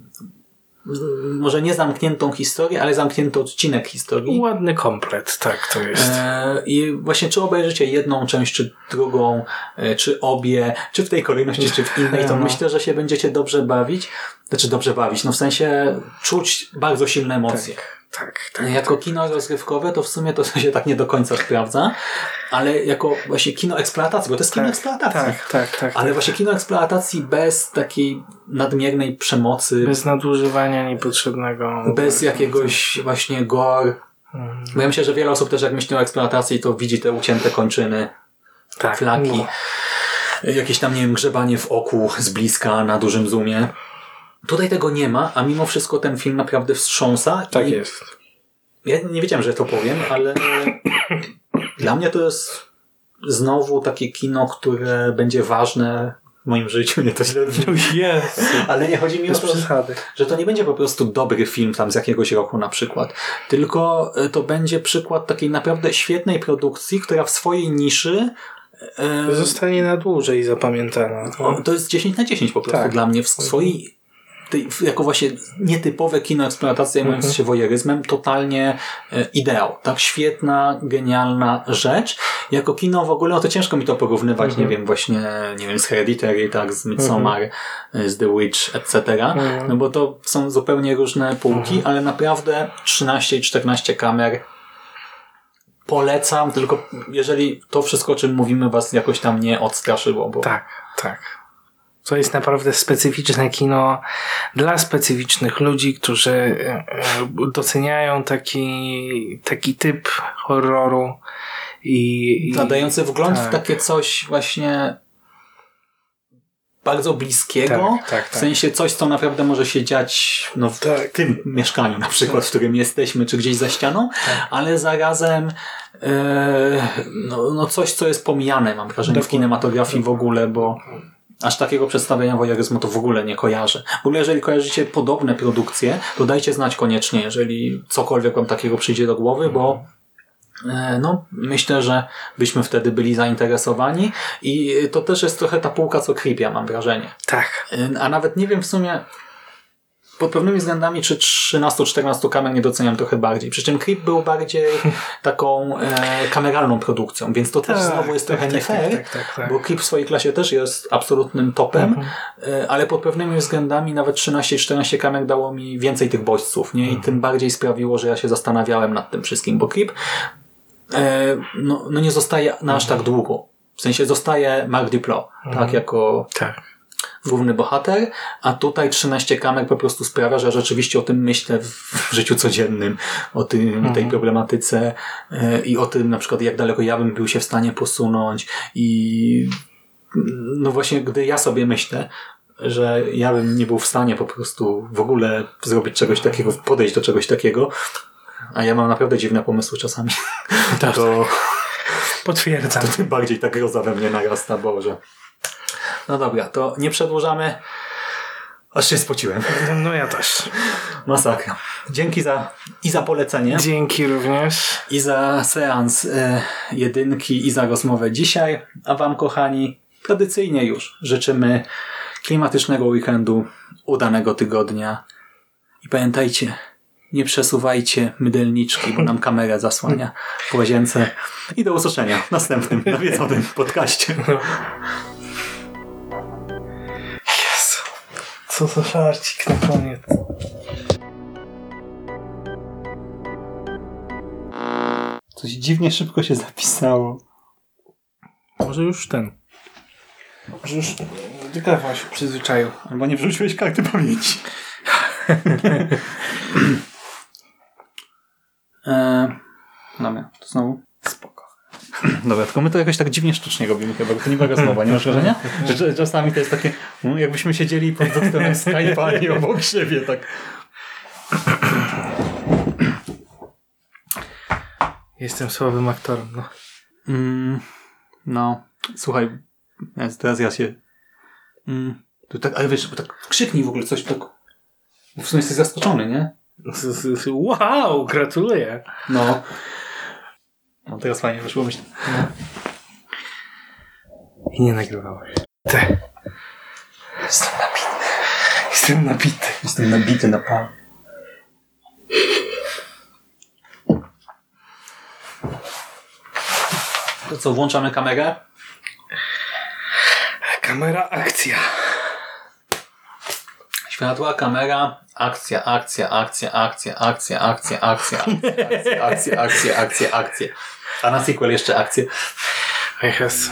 S1: może nie zamkniętą historię, ale zamknięty odcinek historii.
S2: Ładny komplet, tak to jest.
S1: E, I właśnie czy obejrzycie jedną część, czy drugą, e, czy obie, czy w tej kolejności, czy w innej, to
S2: No.
S1: myślę, że się będziecie dobrze bawić. Znaczy dobrze bawić, no w sensie czuć bardzo silne emocje.
S2: Tak, tak, tak.
S1: Jako kino rozrywkowe to w sumie to *laughs* się tak nie do końca sprawdza, ale jako właśnie kino eksploatacji, bo to jest kino eksploatacji.
S2: Tak, tak, tak.
S1: Ale
S2: tak.
S1: właśnie kino eksploatacji bez takiej nadmiernej przemocy,
S2: Bez nadużywania niepotrzebnego.
S1: bez jakiegoś właśnie gore.
S2: Mhm.
S1: Bo ja myślę, że wiele osób też jak myśli o eksploatacji, to widzi te ucięte kończyny,
S2: tak,
S1: flaki,
S2: no.
S1: jakieś tam, nie wiem, grzebanie w oku z bliska na dużym zoomie. Tutaj tego nie ma, a mimo wszystko ten film naprawdę wstrząsa.
S2: Tak jest.
S1: Ja nie wiedziałem, że to powiem, ale *coughs* dla mnie to jest znowu takie kino, które będzie ważne w moim życiu, nie to źle brzmi.
S2: Jest.
S1: Ale nie chodzi mi o to,
S2: przesady.
S1: że to nie będzie po prostu dobry film tam z jakiegoś roku na przykład, tylko y, to będzie przykład takiej naprawdę świetnej produkcji, która w swojej niszy e,
S2: Zostanie na dłużej zapamiętana.
S1: o, to jest 10 na 10 po prostu
S2: Tak.
S1: dla mnie w swojej tej, jako właśnie nietypowe kino eksploatacji zajmując
S2: Mhm.
S1: się wojeryzmem, totalnie e, ideał. Tak świetna, genialna rzecz. Jako kino w ogóle, no to ciężko mi to porównywać,
S2: Mhm.
S1: nie wiem, właśnie, nie wiem, z Hereditary, tak, z Midsommar, e, z The Witch, etc.
S2: Mhm.
S1: No bo to są zupełnie różne półki, ale naprawdę 13 i 14 kamer polecam, tylko jeżeli to wszystko, o czym mówimy, was jakoś tam nie odstraszyło, bo
S2: Tak, tak. To jest naprawdę specyficzne kino dla specyficznych ludzi, którzy e, e, doceniają taki, taki typ horroru i, i
S1: nadający wgląd w
S2: tak.
S1: takie coś właśnie bardzo bliskiego,
S2: Tak, tak, tak.
S1: w sensie coś, co naprawdę może się dziać no, w
S2: Tak.
S1: tym mieszkaniu na przykład, w którym jesteśmy, czy gdzieś za ścianą,
S2: Tak.
S1: ale zarazem e, no, no coś, co jest pomijane, mam wrażenie, w kinematografii w ogóle, bo aż takiego przedstawienia wojeryzmu to w ogóle nie kojarzę. W ogóle jeżeli kojarzycie podobne produkcje, to dajcie znać koniecznie, jeżeli cokolwiek wam takiego przyjdzie do głowy, bo e, no, myślę, że byśmy wtedy byli zainteresowani i to też jest trochę ta półka co Creepia, mam wrażenie.
S2: Tak.
S1: E, A nawet nie wiem w sumie pod pewnymi względami czy 13-14 kamer nie doceniam trochę bardziej. Przy czym Creep był bardziej *laughs* taką e, kameralną produkcją, więc to też
S2: Tak,
S1: znowu jest
S2: tak,
S1: trochę nie
S2: tak,
S1: fair,
S2: tak, tak, tak.
S1: bo Creep w swojej klasie też jest absolutnym topem,
S2: Mhm.
S1: e, ale pod pewnymi względami nawet 13-14 kamer dało mi więcej tych bodźców, nie?
S2: Mhm.
S1: I tym bardziej sprawiło, że ja się zastanawiałem nad tym wszystkim, bo Creep e, no, no nie zostaje na aż tak długo. W sensie zostaje Mark Duplass, tak, jako
S2: Tak.
S1: Główny bohater, a tutaj 13 kamer po prostu sprawia, że rzeczywiście o tym myślę w życiu codziennym, o tym, tej problematyce e, i o tym na przykład jak daleko ja bym był się w stanie posunąć i no właśnie gdy ja sobie myślę, że ja bym nie był w stanie po prostu w ogóle zrobić czegoś takiego, podejść do czegoś takiego, a ja mam naprawdę dziwne pomysły czasami, to,
S2: Potwierdzam.
S1: to tym bardziej ta groza we mnie narasta, Boże. No dobra, to nie przedłużamy. Aż się spociłem.
S2: No ja też.
S1: Masakra. Dzięki za i za polecenie,
S2: Dzięki również.
S1: i za seans e, jedynki, i za rozmowę dzisiaj. A Wam, kochani, tradycyjnie już życzymy klimatycznego weekendu, udanego tygodnia. I pamiętajcie, nie przesuwajcie mydelniczki, bo nam kamera zasłania w łazience. I do usłyszenia w następnym nawiedzonym podcaście. *laughs*
S2: Co za żarcik na koniec.
S1: Coś dziwnie szybko się zapisało.
S2: Może już ten. Może już telefon się przyzwyczaił.
S1: Albo nie wrzuciłeś karty pamięci. eee, *laughs* dobra, to znowu.
S2: Spoko. *clears throat*
S1: Dobra, tylko my to jakoś tak dziwnie sztucznie robimy chyba, bo to nie rozmowa, nie masz wrażenia? *laughs* Że czasami to jest takie, no, jakbyśmy siedzieli pod doktorem Skype'a i obok siebie, tak. *clears throat*
S2: Jestem słabym aktorem. No.
S1: Mm, no, słuchaj, teraz ja się... Mm, tu tak, ale wiesz, tak krzyknij w ogóle coś, tak... bo W sumie jesteś zaskoczony, nie? *laughs*
S2: Wow, gratuluję.
S1: No. No teraz fajnie wyszło, myślę.
S2: I nie nagrywałeś. Te. Jestem nabity. Jestem nabity.
S1: Jestem nabity na pan. To co, włączamy kamerę?
S2: Kamera, akcja.
S1: Światła, kamera, akcja, akcja, akcja, akcja, akcja, akcja, akcja, akcja, akcja, akcja, akcja, akcja. A na sequel jeszcze.
S2: Ej, Jezu.